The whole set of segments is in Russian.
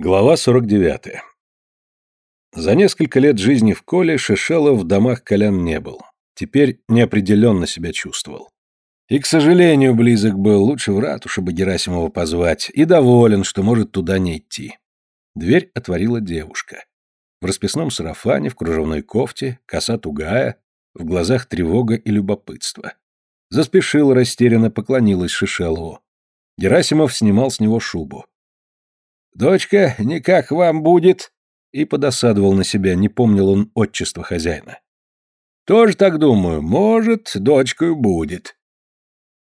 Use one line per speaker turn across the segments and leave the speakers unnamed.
Глава 49. За несколько лет жизни в Коле Шишелов в домах Колян не был. Теперь неопределенно себя чувствовал. И, к сожалению, близок был, лучше в ратуше бы Герасимова позвать, и доволен, что может туда не идти. Дверь отворила девушка. В расписном сарафане, в кружевной кофте, коса тугая, в глазах тревога и любопытство. Заспешила растерянно, поклонилась Шишелову. Герасимов снимал с него шубу. «Дочка, никак вам будет!» И подосадовал на себя, не помнил он отчества хозяина. «Тоже так думаю. Может, дочкою будет».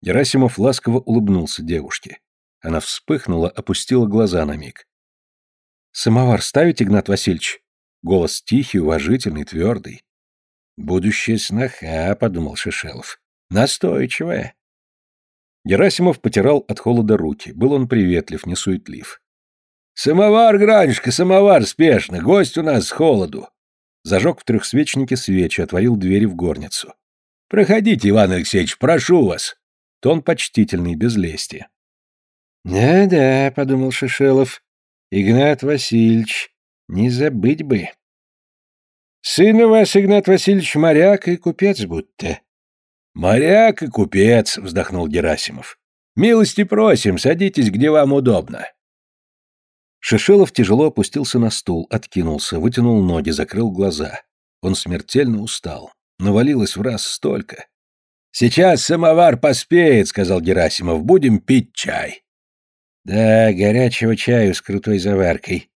Герасимов ласково улыбнулся девушке. Она вспыхнула, опустила глаза на миг. «Самовар ставить, Игнат Васильевич?» Голос тихий, уважительный, твердый. «Будущая сноха», — подумал Шишелов. «Настойчивая». Герасимов потирал от холода руки. Был он приветлив, не суетлив. «Самовар, Гранюшка, самовар, спешно, гость у нас с холоду!» Зажег в трехсвечнике свечи, отворил двери в горницу. «Проходите, Иван Алексеевич, прошу вас!» Тон почтительный, без лести.
«Да-да», — подумал Шишелов, — «Игнат Васильевич, не забыть бы». «Сын у вас, Игнат Васильевич, моряк и купец будто».
«Моряк и купец», — вздохнул Герасимов. «Милости просим, садитесь, где вам удобно». Шишелов тяжело опустился на стул, откинулся, вытянул ноги, закрыл глаза. Он смертельно устал. Навалилось в раз столько. «Сейчас самовар поспеет», — сказал Герасимов. «Будем пить чай».
«Да, горячего чаю с крутой заваркой.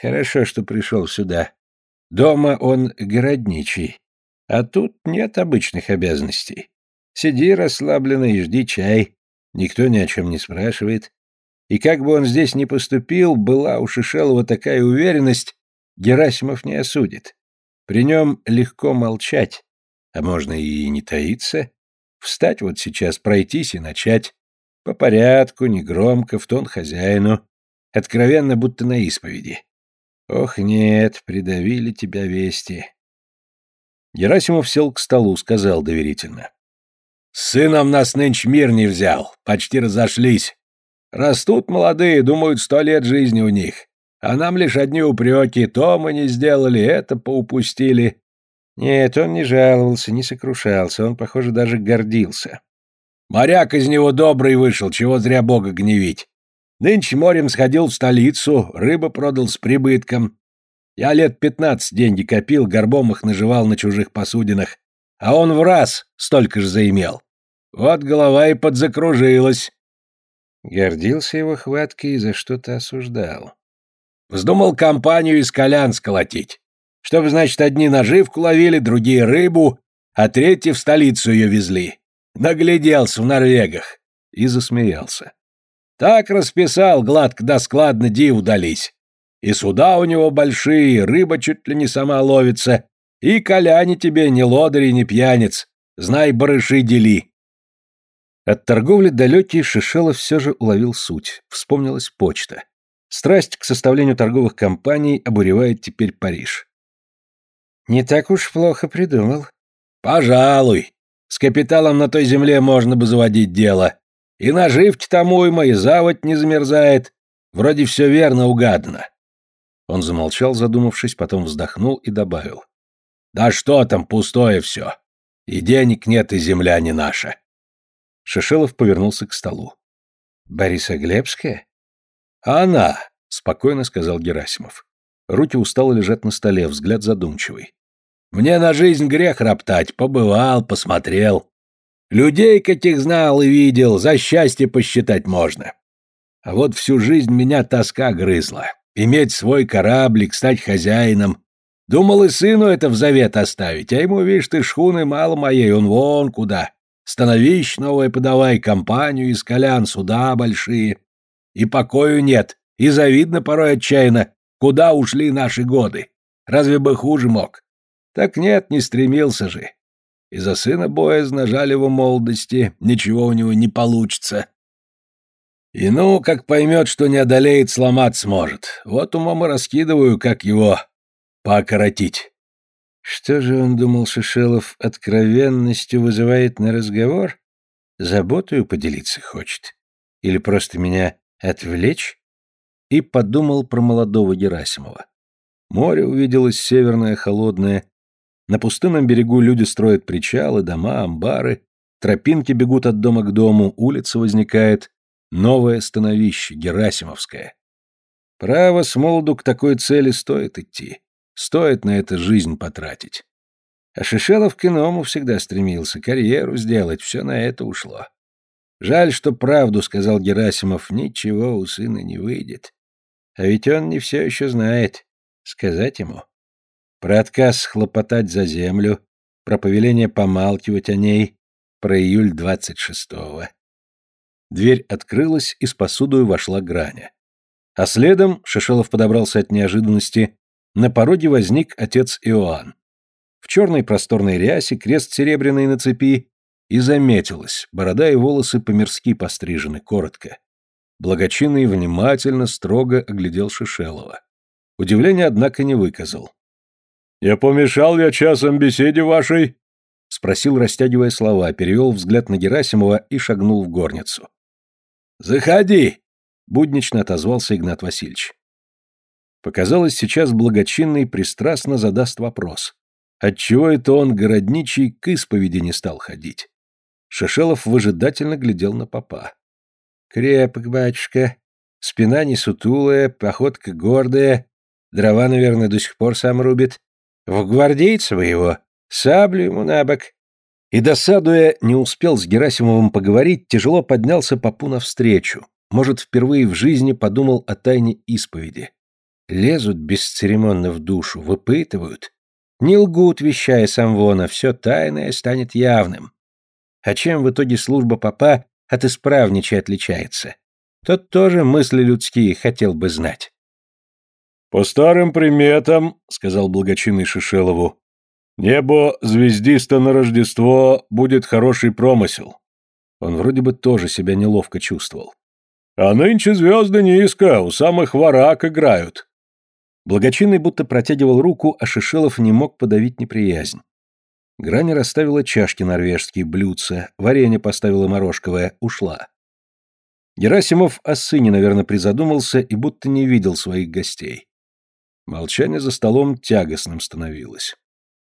Хорошо, что пришел сюда. Дома он городничий. А тут нет обычных обязанностей. Сиди расслабленно и жди чай. Никто ни о чем не спрашивает. И как бы он здесь ни поступил, была у Шишелова такая уверенность, Герасимов не осудит. При нем легко молчать, а можно и не таиться. Встать вот сейчас, пройтись и начать. По порядку, негромко, в тон хозяину. Откровенно, будто на исповеди. Ох, нет, придавили тебя вести.
Герасимов сел к столу, сказал доверительно. «С сыном нас нынче мир не взял, почти разошлись. Растут молодые, думают, сто лет жизни у них. А нам лишь одни упреки, то мы не сделали, это поупустили.
Нет, он не жаловался, не сокрушался, он, похоже, даже гордился.
Моряк из него добрый вышел, чего зря бога гневить. Нынче морем сходил в столицу, рыбы продал с прибытком. Я лет пятнадцать деньги копил, горбом их наживал на чужих посудинах, а он в раз столько же заимел. Вот голова и подзакружилась.
Гордился его хваткой и за что-то осуждал.
Вздумал компанию из колян сколотить. Чтобы, значит, одни наживку ловили, другие рыбу, а третьи в столицу ее везли. Нагляделся в Норвегах. И засмеялся. Так расписал, гладко да складно диву дались. И суда у него большие, рыба чуть ли не сама ловится, и коляне тебе не лодыри, не пьяниц. Знай, барыши дели.
От торговли далекий Шишелов все же уловил суть. Вспомнилась почта. Страсть к составлению торговых компаний обуревает теперь Париж. «Не так уж плохо придумал».
«Пожалуй. С капиталом на той земле можно бы заводить дело. И наживки там уйма, и заводь не замерзает. Вроде все верно угадано».
Он замолчал, задумавшись, потом вздохнул и добавил.
«Да что там, пустое все. И денег нет, и земля не наша.
Шишелов повернулся к столу. «Бориса Глебская?»
«Она!» — спокойно сказал Герасимов.
Руки устало лежат на столе, взгляд задумчивый.
«Мне на жизнь грех роптать. Побывал, посмотрел. Людей каких знал и видел, за счастье посчитать можно. А вот всю жизнь меня тоска грызла. Иметь свой кораблик, стать хозяином. Думал и сыну это в завет оставить, а ему, видишь ты, шхуны мало моей, он вон куда. Становищ новое подавай, компанию из колян, суда большие. И покою нет, и завидно порой отчаянно, куда ушли наши годы. Разве бы хуже мог? Так нет, не стремился же. И за сына боязно жаль его молодости, ничего у него не получится. И ну, как поймет, что не одолеет, сломать сможет. Вот умом и раскидываю, как его покоротить.
Что же он, думал Шишелов, откровенностью вызывает на разговор? Заботою поделиться хочет? Или просто меня отвлечь?
и подумал про молодого Герасимова. Море увиделось северное, холодное. На пустынном берегу люди строят причалы, дома, амбары, тропинки бегут от дома к дому, улица возникает, новое становище, Герасимовское. Право, с молоду к такой цели стоит идти. Стоит на это жизнь потратить. А Шишелов к иному всегда стремился, карьеру сделать, все на это ушло. Жаль, что правду сказал Герасимов, ничего у сына не выйдет. А ведь он не все еще знает. Сказать ему. Про отказ хлопотать за землю, про повеление помалкивать о ней, про июль двадцать шестого. Дверь открылась, и с посудою вошла Граня. А следом, Шишелов подобрался от неожиданности, на пороге возник отец Иоанн. В черной просторной рясе, крест серебряный на цепи, и заметилось, борода и волосы по-мирски пострижены, коротко. Благочинный внимательно, строго оглядел Шишелова. Удивления, однако, не выказал. «Я помешал я часом беседе вашей?» — спросил, растягивая слова, перевел взгляд на Герасимова и шагнул в горницу. «Заходи!» буднично отозвался Игнат Васильевич. Показалось, сейчас благочинный пристрастно задаст вопрос. Отчего это он, городничий, к исповеди не стал ходить? Шишелов выжидательно глядел на попа. «Крепок, батюшка. Спина не сутулая, походка гордая. Дрова, наверное, до сих пор сам рубит. В гвардейца его. Саблю ему на бок». И, досадуя, не успел с Герасимовым поговорить, тяжело поднялся попу навстречу, может, впервые в жизни подумал о тайне исповеди. Лезут бесцеремонно в душу, выпытывают. Не лгут, вещая самвона, все тайное станет явным. А чем в итоге служба попа от исправнича отличается? Тот тоже мысли людские хотел бы знать.
«По старым приметам», — сказал благочинный Шишелову, — «небо звездисто на Рождество будет хороший промысел».
Он вроде бы тоже себя неловко чувствовал.
А нынче звезды низко, у самых ворак играют.
Благочинный будто протягивал руку, а Шишелов не мог подавить неприязнь. Грани расставила чашки норвежские, блюдца, варенье поставила морожковое, ушла. Герасимов о сыне, наверное, призадумался и будто не видел своих гостей. Молчание за столом тягостным становилось.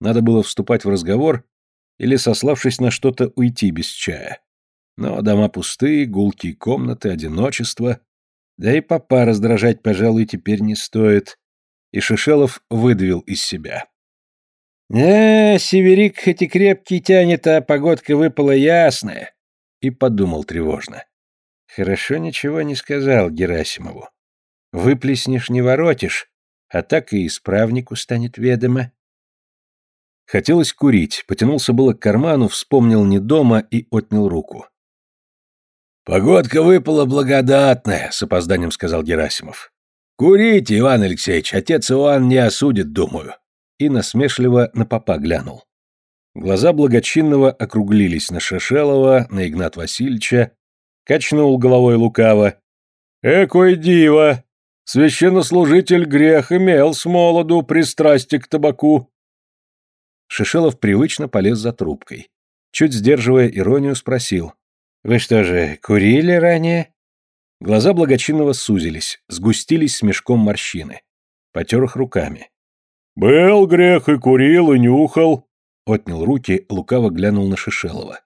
Надо было вступать в разговор или, сославшись на что-то, уйти без чая. Но дома пустые, гулкие комнаты, одиночество. Да и папа раздражать, пожалуй, теперь не стоит. И Шишелов выдавил из себя.
«Не, северик хоть и крепкий тянет, а погодка выпала ясная»,
и подумал тревожно. Хорошо ничего не сказал Герасимову. Выплеснешь, не воротишь, а так и исправнику станет ведомо. Хотелось курить, потянулся было к карману, вспомнил не дома и отнял руку.
«Погодка выпала благодатная», — с опозданием сказал Герасимов. «Курите, Иван Алексеевич, отец Иоанн не осудит, думаю».
И насмешливо на попа глянул. Глаза благочинного округлились на Шешелова, на Игнат Васильевича, качнул головой лукаво.
«Экой диво! Священнослужитель грех имел с молоду пристрастие к табаку».
Шишелов привычно полез за трубкой. Чуть сдерживая иронию, спросил.
Вы что же, курили ранее?
Глаза благочинного сузились, сгустились с мешком морщины. Потер их руками.
«Был грех и курил, и нюхал», —
отнял руки, лукаво глянул на Шишелова.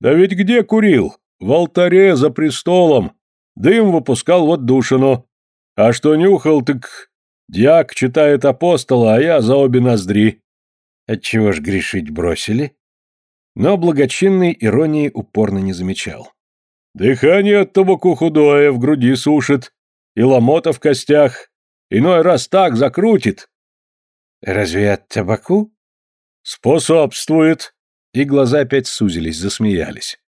«Да ведь где курил? В алтаре, за престолом. Дым выпускал в отдушину. А что нюхал, так дьяк читает апостола, а я за обе ноздри».
«Отчего ж грешить бросили?»
Но благочинный иронии упорно не замечал.
«Дыхание от табаку худое, в груди сушит, и ломота в костях. Иной раз так закрутит».
«Разве от табаку?»
«Способствует».
И глаза опять сузились, засмеялись.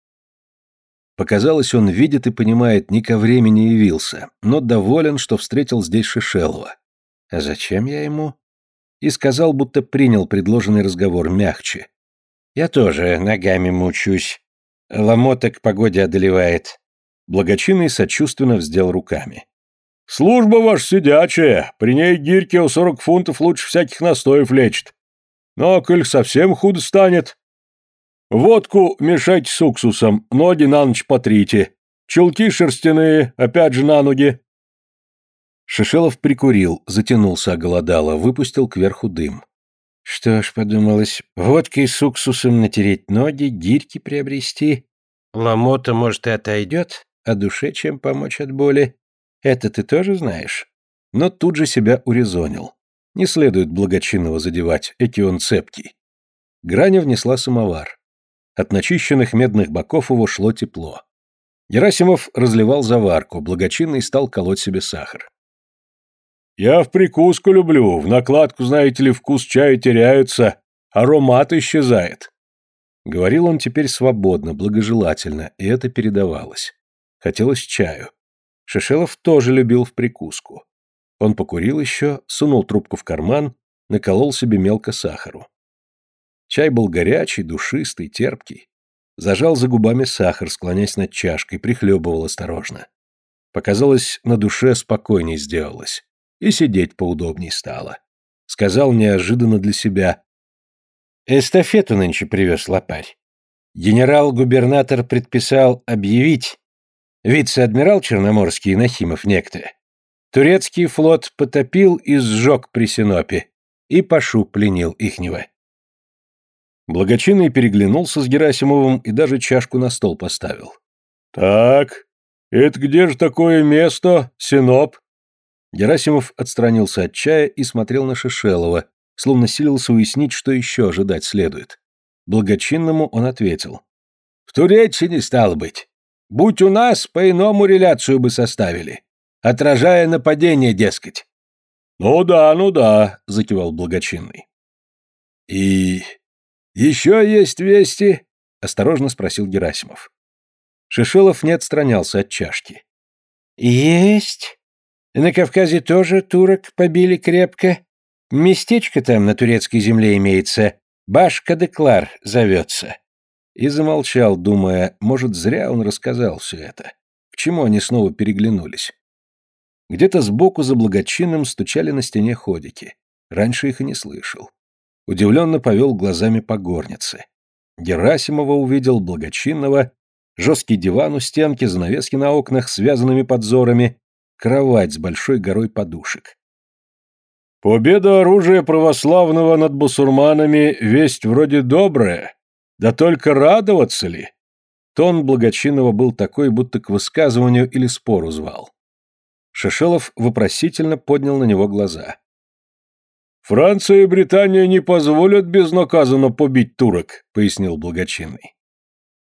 Показалось, он видит и понимает, не ко времени явился, но доволен, что встретил здесь Шишелова. А зачем я ему? И сказал, будто принял предложенный разговор мягче.
Я тоже ногами мучусь. Ломота к погоде одолевает.
Благочинный сочувственно вздел руками.
Служба ваша сидячая, при ней гирьки у сорок фунтов лучше всяких настоев лечит. Но, коль совсем худо станет... Водку мешайте с уксусом, ноги на ночь потрите. Чулки шерстяные, опять же на ноги.
Шишелов прикурил, затянулся оголодало, выпустил кверху дым.
Что ж, подумалось, водкой с уксусом натереть ноги, гирьки приобрести. Ломота, может, и отойдет, а душе чем помочь от боли. Это ты тоже знаешь?
Но тут же себя урезонил. Не следует благочинного задевать, эти он цепкий. Граня внесла самовар. От начищенных медных боков его шло тепло. Герасимов разливал заварку, благочинный стал колоть себе сахар.
«Я в прикуску люблю, в накладку, знаете ли, вкус чая теряется, аромат исчезает».
Говорил он теперь свободно, благожелательно, и это передавалось. Хотелось чаю. Шишелов тоже любил в прикуску. Он покурил еще, сунул трубку в карман, наколол себе мелко сахару. Чай был горячий, душистый, терпкий. Зажал за губами сахар, склоняясь над чашкой, прихлебывал осторожно. Показалось, на душе спокойней сделалось и сидеть поудобней стало. Сказал неожиданно для себя.
Эстафету нынче привез лопарь. Генерал-губернатор предписал объявить. Вице-адмирал Черноморский Нахимов некто. Турецкий флот потопил и сжег при Синопе. И Пашу пленил ихнего.
Благочинный переглянулся с Герасимовым и даже чашку на стол поставил.
«Так, это где же такое место, Синоп?»
Герасимов отстранился от чая и смотрел на Шишелова, словно силился уяснить, что еще ожидать следует. Благочинному он ответил.
«В Туреччине стало быть. Будь у нас, по-иному реляцию бы составили, отражая нападение, дескать».
«Ну да, ну да», — закивал Благочинный.
«И еще есть вести?» — осторожно спросил Герасимов.
Шишелов не отстранялся от чашки.
«Есть. На Кавказе тоже турок побили крепко. Местечко там на турецкой земле имеется. Башка-деклар зовется.
И замолчал, думая, может, зря он рассказал все это. К чему они снова переглянулись? Где-то сбоку за благочинным стучали на стене ходики. Раньше их и не слышал. Удивленно повел глазами по горнице. Герасимова увидел благочинного, жесткий диван у стенки, занавески на окнах, связанными подзорами, кровать с большой горой подушек.
«Победа оружия православного над бусурманами — весть вроде добрая, да только радоваться ли?»
Тон Благочинного был такой, будто к высказыванию или спору звал. Шишелов вопросительно поднял на него глаза.
«Франция и Британия не позволят безнаказанно побить турок», — пояснил Благочинный.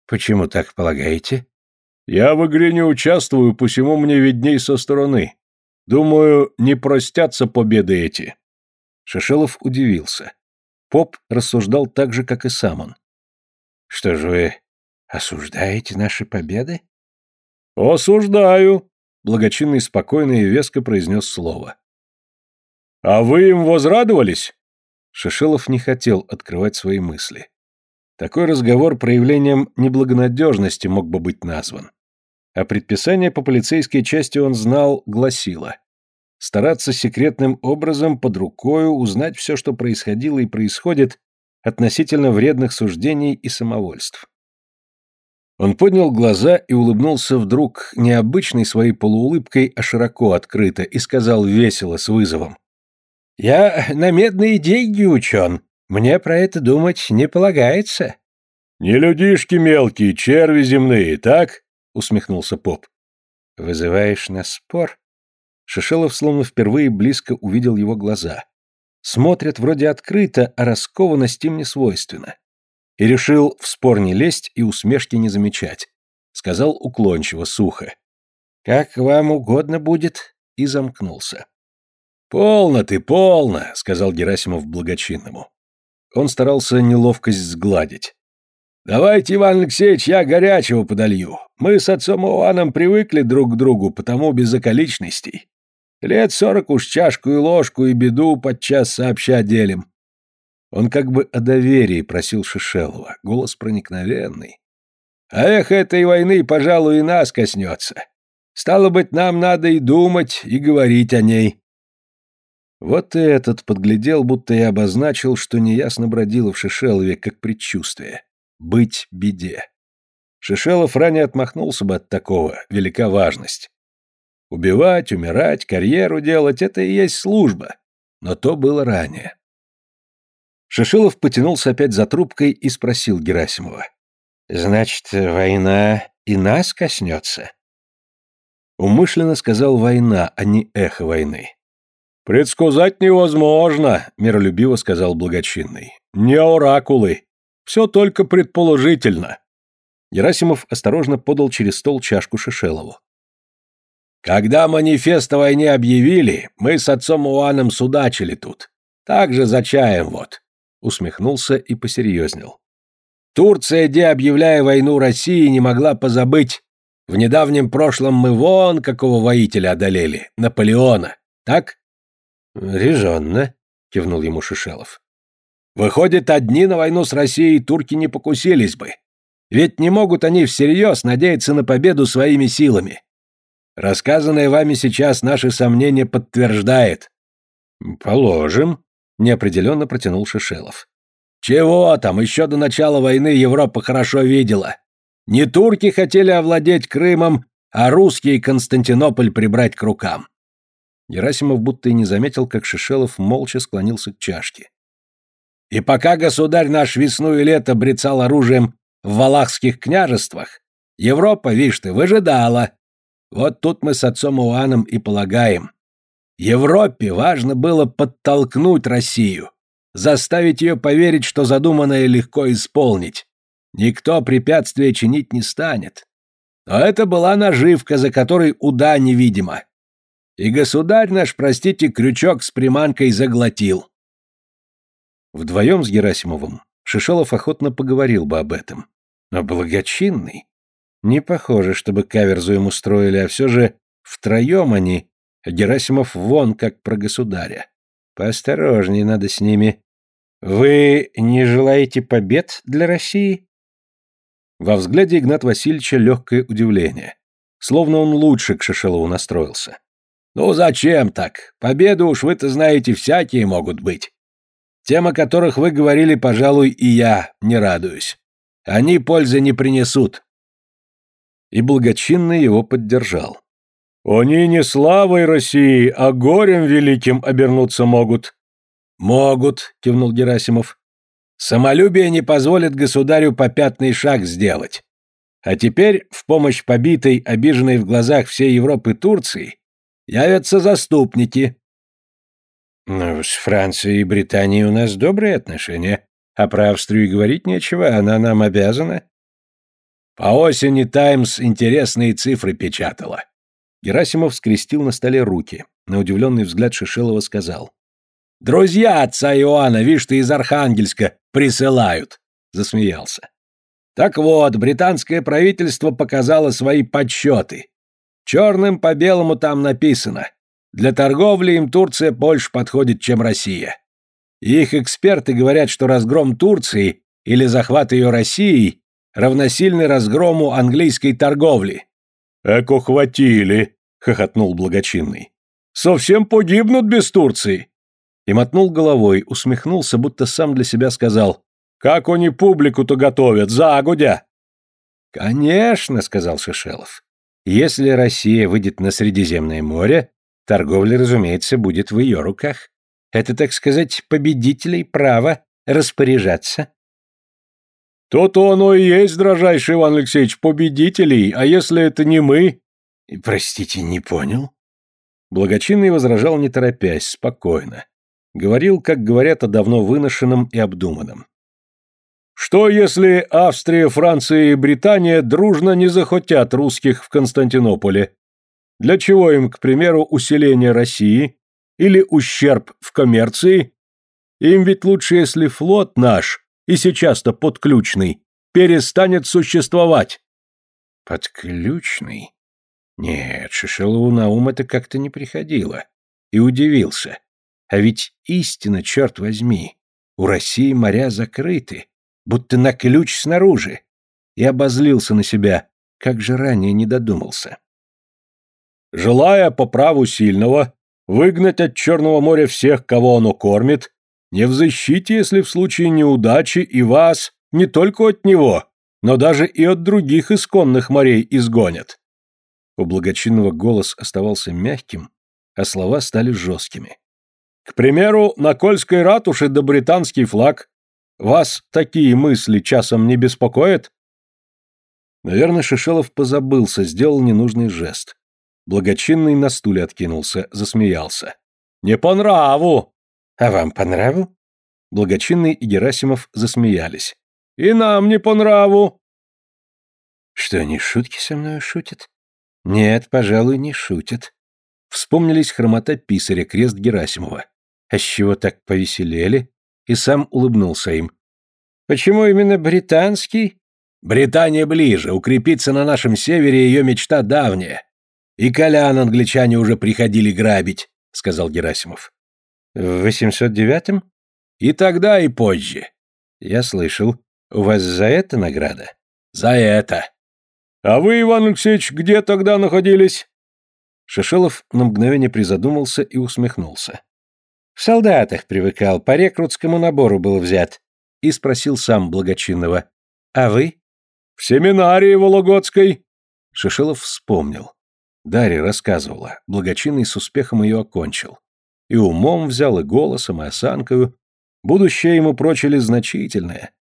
«Почему так полагаете?»
Я в игре не участвую, посему мне видней со стороны. Думаю, не простятся победы эти.
Шишелов удивился. Поп рассуждал так же, как и сам он.
Что же вы осуждаете наши победы?
Осуждаю,
благочинный спокойно и веско произнес слово.
А вы им возрадовались?
Шишелов не хотел открывать свои мысли. Такой разговор проявлением неблагонадежности мог бы быть назван а предписание по полицейской части он знал, гласило стараться секретным образом под рукою узнать все, что происходило и происходит относительно вредных суждений и самовольств. Он поднял глаза и улыбнулся вдруг необычной своей полуулыбкой, а широко открыто, и сказал весело, с вызовом.
«Я на медные деньги учен. Мне про это думать не полагается».
«Не людишки мелкие, черви земные, так?» — усмехнулся поп.
«Вызываешь на спор?»
Шишелов словно впервые близко увидел его глаза. Смотрят вроде открыто, а раскованность им не свойственна. И решил в спор не лезть и усмешки не замечать. Сказал уклончиво, сухо.
«Как вам угодно будет», и замкнулся.
«Полно ты, полно», — сказал Герасимов благочинному. Он старался неловкость сгладить. «Давайте, Иван Алексеевич, я горячего подолью. Мы с отцом Иваном привыкли друг к другу, потому без околичностей. Лет сорок уж чашку и ложку и беду подчас сообща делим». Он как бы о доверии просил Шишелова, голос проникновенный. «А эх, этой войны, пожалуй, и нас коснется. Стало быть, нам надо и думать, и говорить о ней». Вот и этот подглядел, будто и обозначил, что неясно бродило в Шишелове, как предчувствие быть беде. Шишелов ранее отмахнулся бы от такого, велика важность. Убивать, умирать, карьеру делать — это и есть служба. Но то было ранее. Шишилов потянулся опять за трубкой и спросил Герасимова.
«Значит, война и нас коснется?»
Умышленно сказал «война», а не «эхо войны». «Предсказать невозможно», — миролюбиво сказал благочинный. «Не оракулы. Все только предположительно». Герасимов осторожно подал через стол чашку Шишелову. «Когда манифест о войне объявили, мы с отцом Уаном судачили тут. Так же за чаем вот усмехнулся и посерьезнел. Турция, где, объявляя войну России, не могла позабыть. В недавнем прошлом мы вон какого воителя одолели, Наполеона, так?
Резонно, кивнул ему Шишелов.
Выходит, одни на войну с Россией турки не покусились бы. Ведь не могут они всерьез надеяться на победу своими силами. Рассказанное вами сейчас наши сомнения подтверждает.
Положим, неопределенно протянул Шишелов.
Чего там, еще до начала войны Европа хорошо видела. Не турки хотели овладеть Крымом, а русские Константинополь прибрать к рукам.
Герасимов будто и не заметил, как Шишелов молча склонился к чашке.
И пока государь наш весну и лето брецал оружием в валахских княжествах, Европа, видишь ты, выжидала. Вот тут мы с отцом Уаном и полагаем. Европе важно было подтолкнуть Россию, заставить ее поверить, что задуманное легко исполнить. Никто препятствия чинить не станет. Но это была наживка, за которой уда невидима. И государь наш, простите, крючок с приманкой заглотил.
Вдвоем с Герасимовым Шишелов охотно поговорил бы об этом. Но благочинный? Не похоже, чтобы каверзу ему строили, а все же втроем они Герасимов вон как про государя. Поосторожнее надо с ними. Вы не желаете побед для России? Во взгляде Игнат Васильевича легкое удивление. Словно он лучше к Шишелову настроился.
«Ну зачем так? Победы уж вы-то знаете, всякие могут быть. Тем, о которых вы говорили, пожалуй, и я не радуюсь. Они пользы не принесут».
И благочинно его поддержал.
Они не славой России, а горем великим обернуться могут.
Могут, кивнул Герасимов. Самолюбие не позволит государю попятный шаг сделать. А теперь в помощь побитой, обиженной в глазах всей Европы Турции явятся заступники.
Ну, с Францией и Британией у нас добрые отношения, а про Австрию говорить нечего, она нам обязана.
По осени «Таймс» интересные цифры печатала.
Герасимов скрестил на столе руки. На удивленный взгляд Шишелова сказал.
«Друзья отца Иоанна, видишь ты, из Архангельска присылают!» Засмеялся. «Так вот, британское правительство показало свои подсчеты. Черным по белому там написано. Для торговли им Турция больше подходит, чем Россия. их эксперты говорят, что разгром Турции или захват ее Россией равносильны разгрому английской торговли.
«Эко хватили!» — хохотнул благочинный. «Совсем погибнут без Турции!»
И мотнул головой, усмехнулся, будто сам для себя сказал.
«Как они публику-то готовят, загудя!»
«Конечно!» — сказал Шишелов. «Если Россия выйдет на Средиземное море, торговля, разумеется, будет в ее руках. Это, так сказать, победителей право распоряжаться
то-то оно и есть, дрожайший Иван Алексеевич, победителей, а если это не мы?
Простите, не понял.
Благочинный возражал не торопясь, спокойно. Говорил, как говорят о давно выношенном и обдуманном.
Что, если Австрия, Франция и Британия дружно не захотят русских в Константинополе? Для чего им, к примеру, усиление России или ущерб в коммерции? Им ведь лучше, если флот наш и сейчас-то подключный, перестанет существовать.
Подключный? Нет, Шишелову на ум это как-то не приходило. И удивился. А ведь истина, черт возьми, у России моря закрыты, будто на ключ снаружи. И обозлился на себя, как же ранее не додумался.
Желая по праву сильного выгнать от Черного моря всех, кого оно кормит, не в защите, если в случае неудачи и вас не только от него, но даже и от других исконных морей изгонят.
У благочинного голос оставался мягким, а слова стали жесткими.
К примеру, на Кольской ратуше да британский флаг. Вас такие мысли часом не беспокоят?
Наверное, Шишелов позабылся, сделал ненужный жест. Благочинный на стуле откинулся, засмеялся.
«Не по нраву!»
«А вам по нраву?» Благочинный и Герасимов засмеялись.
«И нам не по нраву!»
«Что, они шутки со мной шутят?» «Нет, пожалуй, не шутят». Вспомнились хромота писаря, крест Герасимова. А с чего так повеселели? И сам улыбнулся им. «Почему именно британский?»
«Британия ближе, укрепиться на нашем севере ее мечта давняя. И колян англичане уже приходили грабить», — сказал Герасимов.
«В 809-м?»
«И тогда, и позже».
«Я слышал. У вас за это награда?»
«За это».
«А вы, Иван Алексеевич, где тогда находились?»
Шишелов на мгновение призадумался и усмехнулся. В солдатах привыкал, по рекрутскому набору был взят. И спросил сам благочинного. А вы?
В семинарии Вологодской.
Шишелов вспомнил. Дарья рассказывала. Благочинный с успехом ее окончил. И умом взял, и голосом, и осанкою. Будущее ему прочили значительное.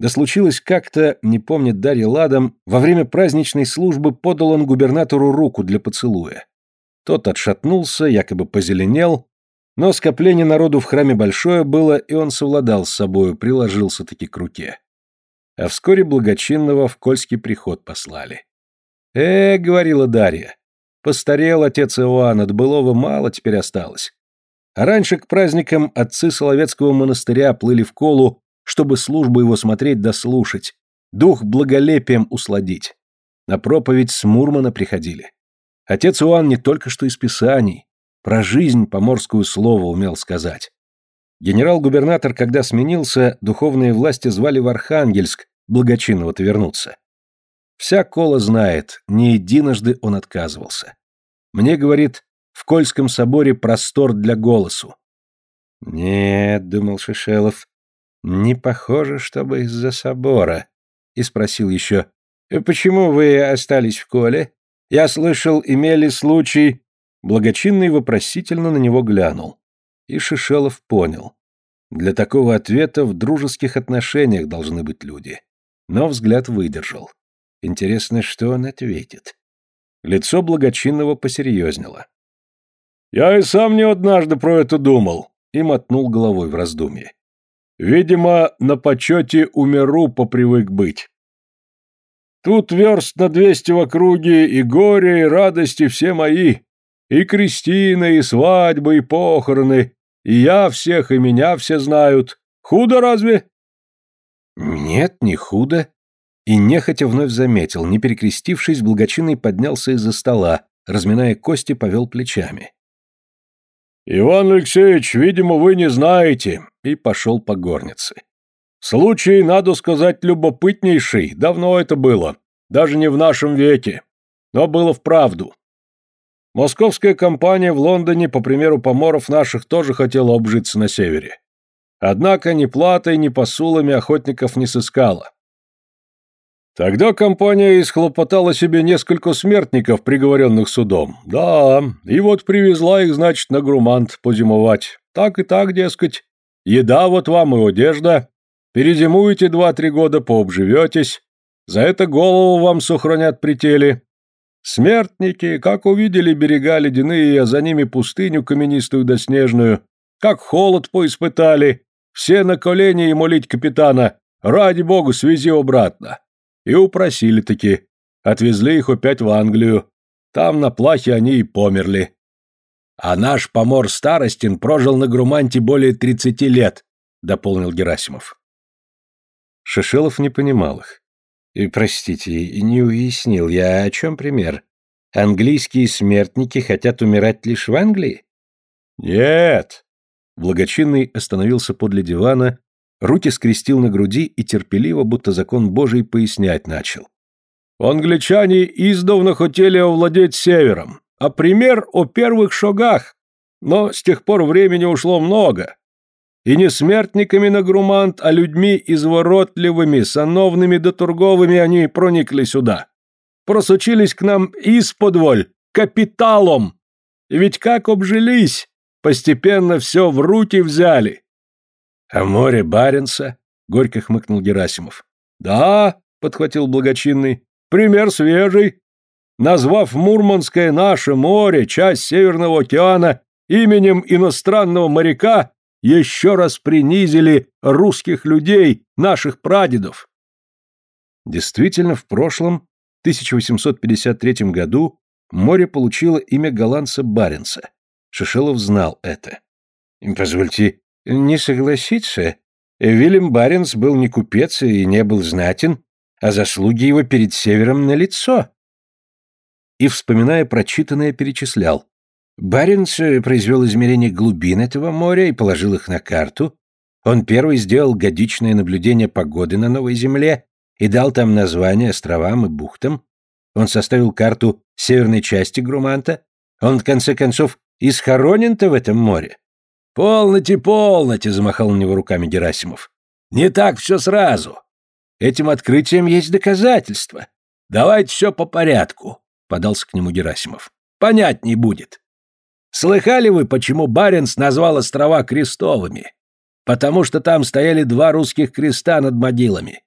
Да случилось как-то, не помнит Дарья ладом, во время праздничной службы подал он губернатору руку для поцелуя. Тот отшатнулся, якобы позеленел, но скопление народу в храме большое было, и он совладал с собою, приложился-таки к руке. А вскоре благочинного в Кольский приход послали. «Э, — говорила Дарья, — постарел отец Иоанн, от былого мало теперь осталось. А раньше к праздникам отцы Соловецкого монастыря плыли в колу, чтобы службу его смотреть да слушать, дух благолепием усладить. На проповедь с Мурмана приходили. Отец Иоанн не только что из Писаний, про жизнь поморскую слово умел сказать. Генерал-губернатор, когда сменился, духовные власти звали в Архангельск, благочинного-то вернуться. Вся кола знает, не единожды он отказывался. Мне, говорит, в Кольском соборе простор для голосу. Нет, думал Шишелов, не похоже, чтобы из-за собора. И спросил еще, почему вы остались в Коле? Я слышал, имели случай... Благочинный вопросительно на него глянул. И Шишелов понял. Для такого ответа в дружеских отношениях должны быть люди. Но взгляд выдержал. Интересно, что он ответит. Лицо благочинного посерьезнело.
«Я и сам не однажды про это думал», и мотнул головой в раздумье. «Видимо, на почете умеру попривык быть. Тут верст на двести в округе, и горе, и радости все мои. И крестины, и свадьбы, и похороны. И я всех, и меня все знают. Худо разве?
Нет, не худо. И нехотя вновь заметил, не перекрестившись, благочинный поднялся из-за стола, разминая кости, повел плечами.
«Иван Алексеевич, видимо, вы не знаете», и пошел по горнице. «Случай, надо сказать, любопытнейший, давно это было, даже не в нашем веке, но было вправду. Московская компания в Лондоне, по примеру поморов наших, тоже хотела обжиться на севере. Однако ни платой, ни посулами охотников не сыскала. Тогда компания исхлопотала себе несколько смертников, приговоренных судом. Да, и вот привезла их, значит, на Грумант позимовать. Так и так, дескать. Еда вот вам и одежда. Перезимуете два-три года, пообживетесь. За это голову вам сохранят при теле. Смертники, как увидели берега ледяные, а за ними пустыню каменистую да снежную, как холод поиспытали, все на колени и молить капитана, ради бога, свези обратно. И упросили-таки, отвезли их опять в Англию, там на плахе они и померли. А наш помор Старостин прожил на Груманте более тридцати лет, дополнил Герасимов.
Шишелов не понимал их. И, простите, не уяснил я, о чем пример. Английские смертники хотят умирать лишь в Англии?
Нет.
Благочинный остановился подле дивана, руки скрестил на груди и терпеливо, будто закон Божий, пояснять начал.
Англичане издавна хотели овладеть севером, а пример о первых шагах. Но с тех пор времени ушло много. И не смертниками на Грумант, а людьми изворотливыми, сановными да торговыми они проникли сюда. просучились к нам из-под капиталом. И ведь как обжились, постепенно все в руки взяли.
А море Баренца? Горько хмыкнул Герасимов.
Да, подхватил благочинный, пример свежий. Назвав Мурманское наше море, часть Северного океана, именем иностранного моряка, еще раз принизили русских людей, наших прадедов.
Действительно, в прошлом, 1853 году, море получило имя голландца Баренца. Шишелов знал это. Позвольте не согласиться. Вильям Баренц был не купец и не был знатен, а заслуги его перед севером налицо. И, вспоминая прочитанное, перечислял. Баренц произвел измерение глубин этого моря и положил их на карту. Он первый сделал годичное наблюдение погоды на Новой Земле и дал там названия островам и бухтам. Он составил карту северной части Груманта. Он, в конце концов, и схоронен-то в этом море.
«Полноте, полноте!» — замахал на него руками Герасимов. «Не так все сразу. Этим открытием есть доказательства. Давайте все по порядку», — подался к нему Герасимов. «Понятней будет. Слыхали вы, почему Баренц назвал острова крестовыми? Потому что там стояли два русских креста над могилами.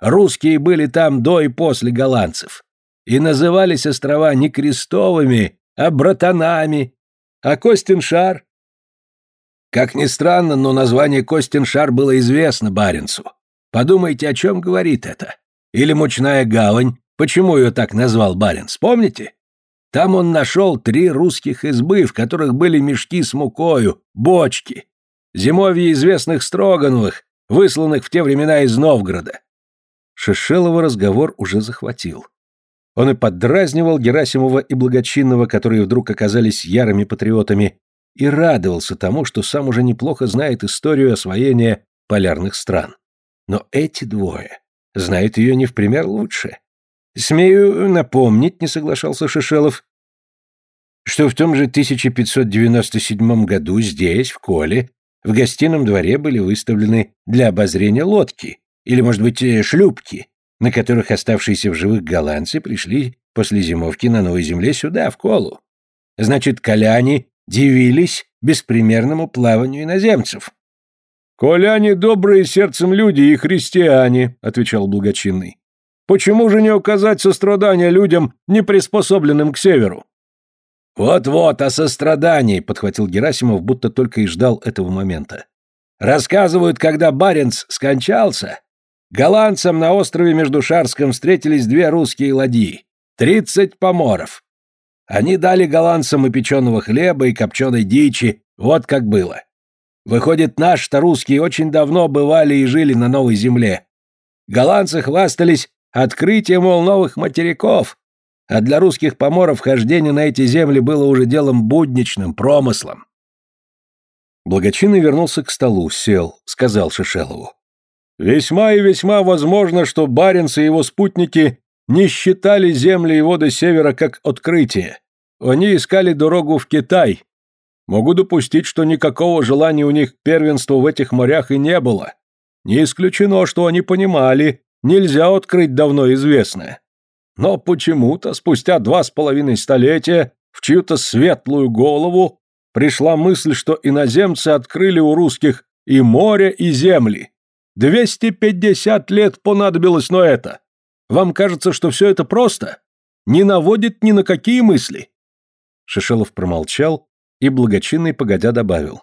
Русские были там до и после голландцев. И назывались острова не крестовыми, а братанами. А Костиншар? Как ни странно, но название Костиншар было известно Баренцу. Подумайте, о чем говорит это. Или Мучная гавань, почему ее так назвал Баренц, помните? Там он нашел три русских избы, в которых были мешки с мукою, бочки, зимовья известных Строгановых, высланных в те времена из Новгорода.
Шишелова разговор уже захватил. Он и поддразнивал Герасимова и Благочинного, которые вдруг оказались ярыми патриотами, и радовался тому, что сам уже неплохо знает историю освоения полярных стран. Но эти двое знают ее не в пример лучше. Смею напомнить, не соглашался Шишелов, что в том же 1597 году здесь, в Коле, в гостином дворе были выставлены для обозрения лодки, или, может быть, э, шлюпки, на которых оставшиеся в живых голландцы пришли после зимовки на Новой Земле сюда, в Колу. Значит, коляне дивились беспримерному плаванию иноземцев.
«Коляне добрые сердцем люди и христиане», — отвечал благочинный. «Почему же не указать сострадание людям, не приспособленным к северу?»
«Вот-вот, о сострадании», — подхватил Герасимов, будто только и ждал этого момента. «Рассказывают, когда Баренц скончался, Голландцам на острове между Шарском встретились две русские ладьи. Тридцать поморов. Они дали голландцам и печеного хлеба, и копченой дичи. Вот как было. Выходит, наши-то русские очень давно бывали и жили на новой земле. Голландцы хвастались открытием, мол, новых материков. А для русских поморов хождение на эти земли было уже делом будничным, промыслом.
Благочинный вернулся к столу, сел, сказал Шишелову.
Весьма и весьма возможно, что Баренц и его спутники не считали земли и воды севера как открытие. Они искали дорогу в Китай. Могу допустить, что никакого желания у них к первенству в этих морях и не было. Не исключено, что они понимали, нельзя открыть давно известное. Но почему-то спустя два с половиной столетия в чью-то светлую голову пришла мысль, что иноземцы открыли у русских и море, и земли. Двести пятьдесят лет понадобилось на это. Вам кажется, что все это просто? Не наводит ни на какие мысли?»
Шишелов промолчал и благочинный погодя добавил.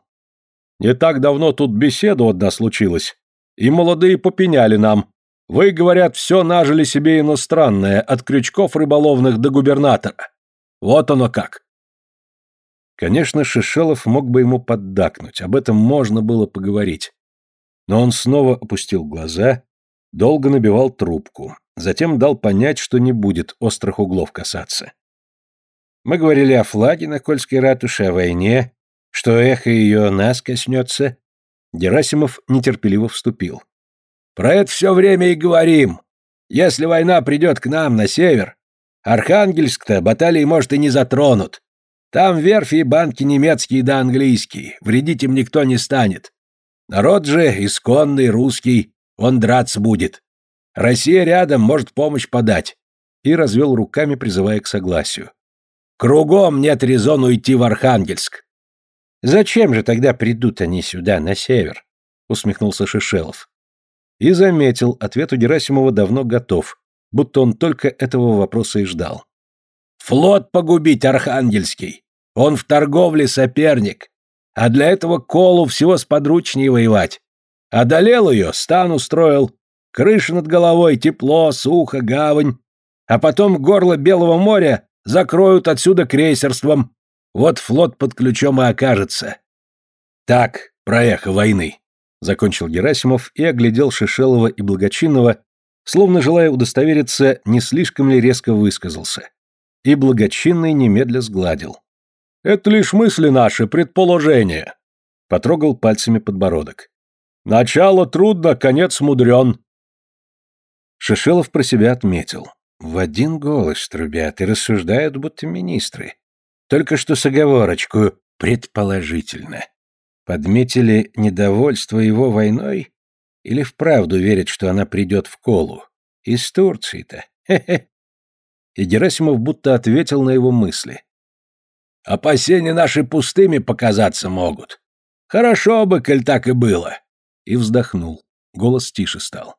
«Не так давно тут беседа одна случилась, и молодые попеняли нам. Вы, говорят, все нажили себе иностранное, от крючков рыболовных до губернатора. Вот оно как».
Конечно, Шишелов мог бы ему поддакнуть, об этом можно было поговорить. Но он снова опустил глаза, долго набивал трубку, затем дал понять, что не будет острых углов касаться. Мы говорили о флаге на Кольской ратуше, о войне, что эхо ее нас коснется. Герасимов нетерпеливо вступил.
Про это все время и говорим. Если война придет к нам на север, Архангельск-то баталии, может, и не затронут. Там верфи и банки немецкие да английские, вредить им никто не станет. Народ же исконный, русский, он драться будет. Россия рядом, может помощь подать.
и развел руками, призывая к согласию. «Кругом нет резону идти в Архангельск».
«Зачем же тогда придут они сюда, на север?» — усмехнулся Шишелов. И заметил, ответ у Герасимова давно готов, будто он только этого вопроса и ждал.
«Флот погубить Архангельский! Он в торговле соперник, а для этого Колу всего сподручнее воевать. Одолел ее, стан устроил, крыша над головой, тепло, сухо, гавань, а потом горло Белого моря закроют отсюда крейсерством. Вот флот под ключом и окажется. Так, проеха войны. Закончил Герасимов и оглядел Шишелова и Благочинного, словно желая удостовериться, не слишком ли резко высказался. И Благочинный немедля сгладил.
«Это лишь мысли наши, предположения», — потрогал пальцами подбородок. «Начало трудно, конец мудрен».
Шишелов про себя отметил. В один голос трубят и рассуждают, будто министры. Только что с оговорочку «предположительно». Подметили недовольство его войной? Или вправду верят, что она придет в колу? Из Турции-то. И Герасимов будто ответил на его мысли.
Опасения наши пустыми показаться могут. Хорошо бы, коль так и было.
И вздохнул. Голос тише стал.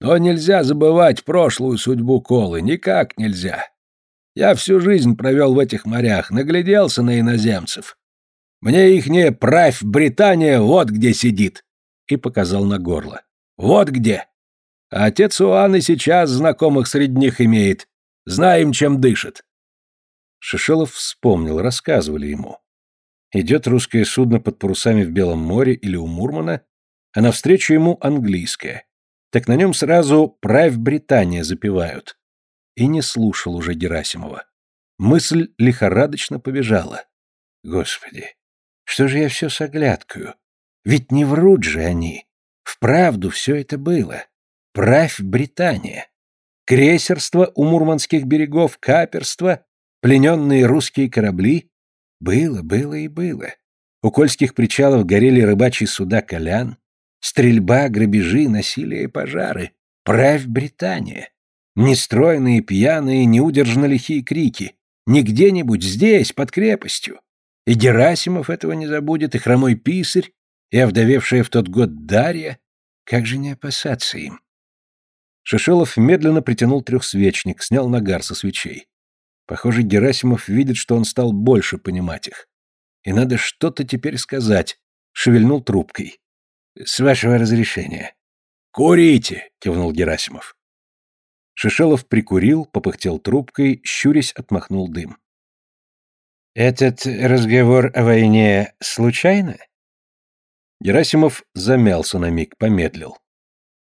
Но нельзя забывать прошлую судьбу Колы, никак нельзя. Я всю жизнь провел в этих морях, нагляделся на иноземцев. Мне ихняя правь Британия вот где сидит. И показал на горло. Вот где. А отец у Анны сейчас знакомых среди них имеет. Знаем, чем дышит.
Шишелов вспомнил, рассказывали ему. Идет русское судно под парусами в Белом море или у Мурмана, а навстречу ему английское. Так на нем сразу «Правь Британия» запевают. И не слушал уже Герасимова. Мысль лихорадочно побежала. Господи, что же я все с оглядкою? Ведь не врут же они. Вправду все это было. Правь Британия. Крейсерство у мурманских берегов, каперство Плененные русские корабли? Было, было и было. У кольских причалов горели рыбачьи суда «Колян», стрельба, грабежи, насилие и пожары. Правь Британия. Нестройные, пьяные, неудержно лихие крики. Не где-нибудь, здесь, под крепостью. И Герасимов этого не забудет, и хромой писарь, и овдовевшая в тот год Дарья. Как же не опасаться им? Шишелов медленно притянул трехсвечник, снял нагар со свечей. Похоже, Герасимов видит, что он стал больше понимать их. И надо что-то теперь сказать. Шевельнул трубкой. «С вашего разрешения».
«Курите!» — кивнул Герасимов.
Шишелов прикурил, попыхтел трубкой, щурясь отмахнул дым. «Этот разговор о войне случайно?» Герасимов замялся на миг, помедлил.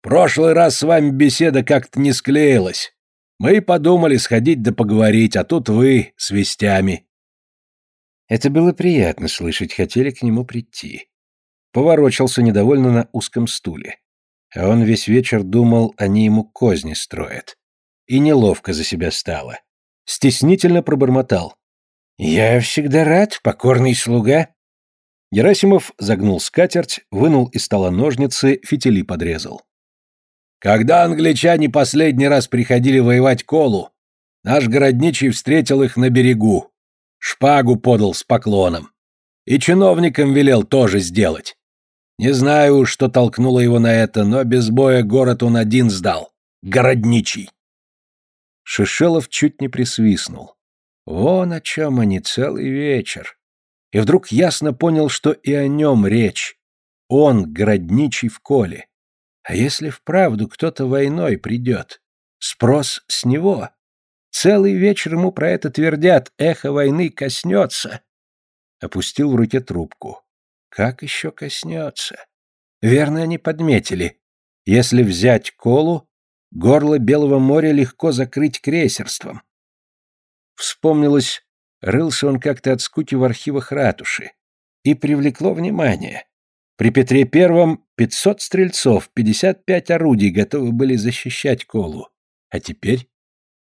«Прошлый раз с вами беседа как-то не склеилась. Мы подумали сходить да поговорить, а тут вы с вестями.
Это было приятно слышать, хотели к нему прийти. Поворочился недовольно на узком стуле. А он весь вечер думал, они ему козни строят. И неловко за себя стало. Стеснительно пробормотал. «Я всегда рад, покорный слуга». Герасимов загнул скатерть, вынул из стола ножницы, фитили подрезал.
Когда англичане последний раз приходили воевать Колу, наш городничий встретил их на берегу. Шпагу подал с поклоном. И чиновникам велел тоже сделать. Не знаю, что толкнуло его на это, но без боя город он один сдал. Городничий.
Шишелов чуть не присвистнул. Вон о чем они целый вечер. И вдруг ясно понял, что и о нем речь. Он, городничий в коле. А если вправду кто-то войной придет? Спрос с него. Целый вечер ему про это твердят, эхо войны коснется. Опустил в руке трубку. Как еще коснется? Верно они подметили. Если взять колу, горло Белого моря легко закрыть крейсерством. Вспомнилось, рылся он как-то от скуки в архивах ратуши. И привлекло внимание. При Петре Первом 500 стрельцов, 55 орудий готовы были защищать Колу. А теперь?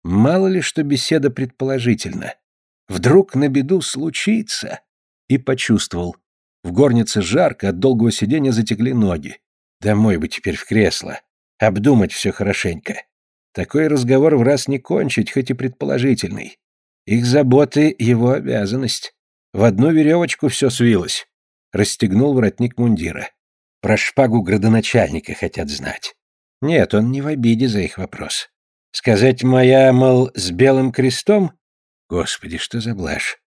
Мало ли что беседа предположительна. Вдруг на беду случится. И почувствовал. В горнице жарко, от долгого сидения затекли ноги. Домой бы теперь в кресло. Обдумать все хорошенько. Такой разговор в раз не кончить, хоть и предположительный. Их заботы — его обязанность. В одну веревочку все свилось. Расстегнул воротник мундира. Про шпагу градоначальника хотят знать. Нет, он не в обиде за их вопрос. Сказать моя, мол, с белым крестом? Господи, что за блажь.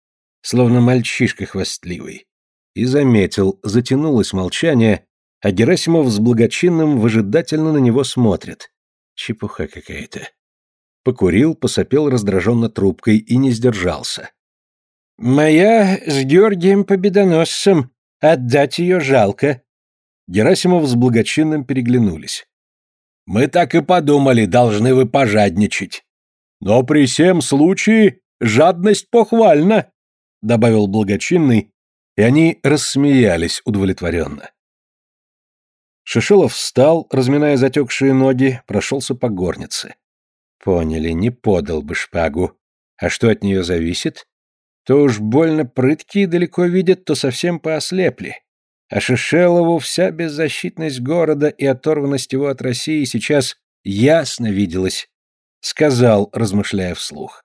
Словно мальчишка хвастливый. И заметил, затянулось молчание, а Герасимов с благочинным выжидательно на него смотрит. Чепуха какая-то. Покурил, посопел раздраженно трубкой и не сдержался. «Моя с Георгием Победоносцем. Отдать ее жалко».
Герасимов с благочинным переглянулись.
«Мы так и подумали, должны вы пожадничать. Но при всем случае жадность похвальна», — добавил благочинный, и они рассмеялись удовлетворенно.
Шишелов встал, разминая затекшие ноги, прошелся по горнице. Поняли, не подал бы шпагу. А что от нее зависит? То уж больно прытки далеко видят, то совсем поослепли. А Шишелову вся беззащитность города и оторванность его от России сейчас ясно виделась. Сказал, размышляя вслух.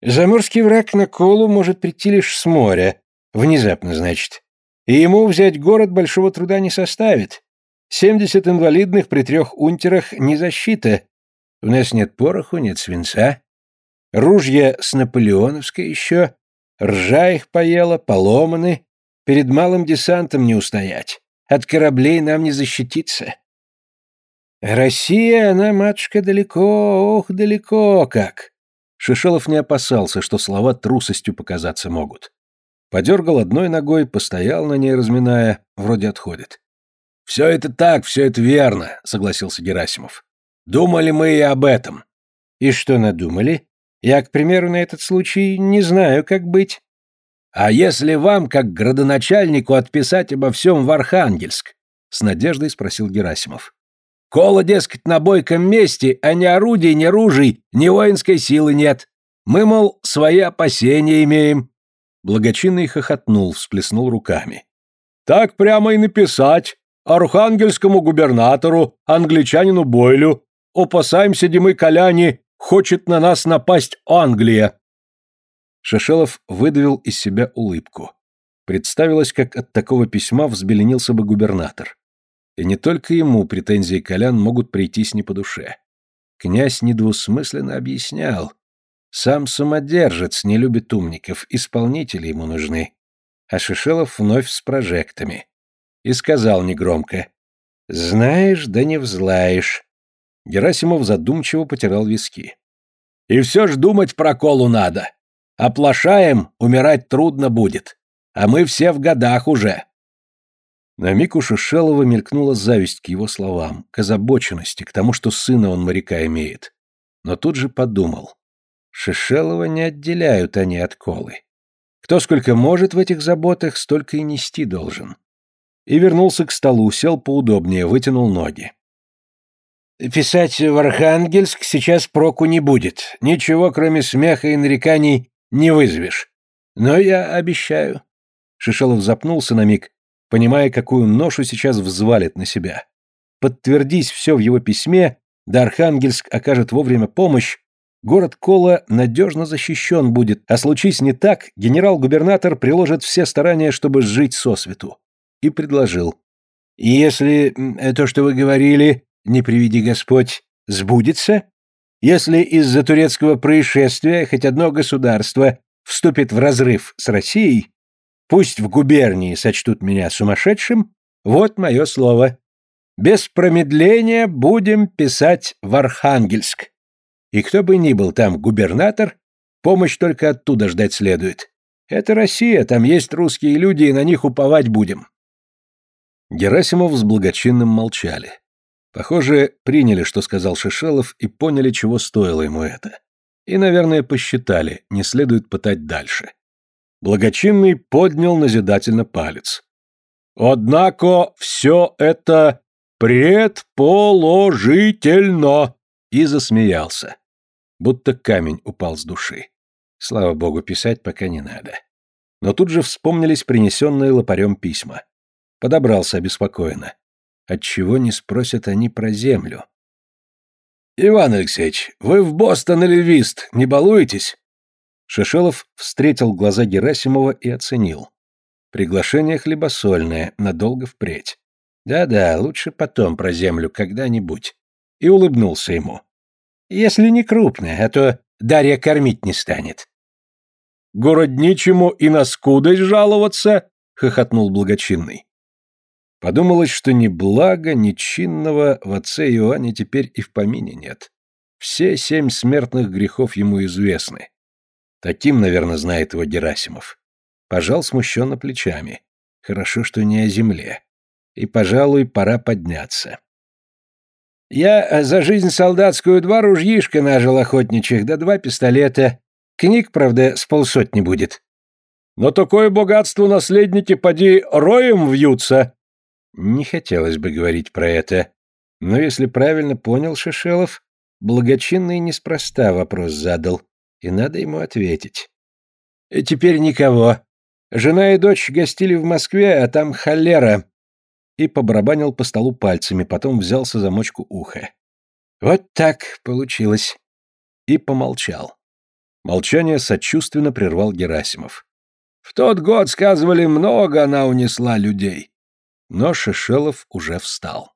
Заморский враг на Колу может прийти лишь с моря. Внезапно, значит. И ему взять город большого труда не составит. Семьдесят инвалидных при трех унтерах не защита. У нас нет пороху, нет свинца. Ружья с наполеоновской еще. Ржа их поела, поломаны. Перед малым десантом не устоять. От кораблей нам не защититься. Россия, она, матушка, далеко, ох, далеко как. Шишелов не опасался, что слова трусостью показаться могут. Подергал одной ногой, постоял на ней, разминая, вроде отходит.
«Все это так, все это верно», — согласился Герасимов. «Думали мы и об этом».
«И что надумали? Я, к примеру, на этот случай не знаю, как быть».
«А если вам, как градоначальнику, отписать обо всем в Архангельск?» — с надеждой спросил Герасимов. «Кола, дескать, на бойком месте, а ни орудий, ни ружей, ни воинской силы нет. Мы, мол, свои опасения имеем».
Благочинный хохотнул, всплеснул руками.
«Так прямо и написать архангельскому губернатору, англичанину Бойлю, опасаемся, Димы Коляне, хочет на нас напасть Англия.
Шашелов выдавил из себя улыбку. Представилось, как от такого письма взбеленился бы губернатор. И не только ему претензии Колян могут прийтись не по душе. Князь недвусмысленно объяснял. Сам самодержец не любит умников, исполнители ему нужны. А Шишелов вновь с прожектами и сказал негромко. «Знаешь, да не взлаешь». Герасимов задумчиво потирал виски.
«И все ж думать про колу надо. Оплошаем, умирать трудно будет. А мы все в годах уже».
На миг у Шишелова мелькнула зависть к его словам, к озабоченности, к тому, что сына он моряка имеет. Но тут же подумал. Шишелова не отделяют они от колы. Кто сколько может в этих заботах, столько и нести должен и вернулся к столу, сел поудобнее, вытянул ноги.
«Писать в Архангельск сейчас проку не будет. Ничего, кроме смеха и нареканий, не вызовешь. Но я обещаю».
Шишелов запнулся на миг, понимая, какую ношу сейчас взвалит на себя. Подтвердись все в его письме, да Архангельск окажет вовремя помощь, город Кола надежно защищен будет, а случись не так, генерал-губернатор приложит все старания, чтобы сжить сосвету и предложил. «Если то, что вы говорили, не приведи Господь, сбудется, если из-за турецкого происшествия хоть одно государство вступит в разрыв с Россией, пусть в губернии сочтут меня сумасшедшим, вот мое слово. Без промедления будем писать в Архангельск. И кто бы ни был там губернатор, помощь только оттуда ждать следует. Это Россия, там есть русские люди, и на них уповать будем. Герасимов с благочинным молчали. Похоже, приняли, что сказал Шишелов, и поняли, чего стоило ему это. И, наверное, посчитали, не следует пытать дальше. Благочинный поднял назидательно палец. «Однако все это предположительно!» И засмеялся. Будто камень упал с души. Слава богу, писать пока не надо. Но тут же вспомнились принесенные лопарем письма. Подобрался обеспокоенно. Отчего не спросят они про землю? Иван Алексеевич, вы в Бостон или Вист, не балуетесь?
Шишелов встретил глаза Герасимова и оценил. Приглашение хлебосольное, надолго впредь. Да-да, лучше потом про землю, когда-нибудь. И улыбнулся ему. Если не крупная, а то Дарья кормить не станет.
Городничему и на скудость жаловаться? хохотнул благочинный.
Подумалось, что ни блага, ни чинного в отце Иоанне теперь и в помине нет. Все семь смертных грехов ему известны. Таким, наверное, знает его Герасимов. Пожал смущенно плечами. Хорошо, что не о земле. И, пожалуй, пора подняться. Я за жизнь солдатскую два ружьишка нажил охотничьих, да два пистолета. Книг, правда, с полсотни будет.
Но такое богатство наследники поди роем вьются.
Не хотелось бы говорить про это. Но если правильно понял Шишелов, благочинный неспроста вопрос задал, и надо ему ответить. И теперь никого. Жена и дочь гостили в Москве, а там холера. И побарабанил по столу пальцами, потом взялся за мочку уха. Вот так получилось. И помолчал. Молчание сочувственно прервал Герасимов. В тот год, сказывали, много она унесла людей. Но Шишелов уже встал.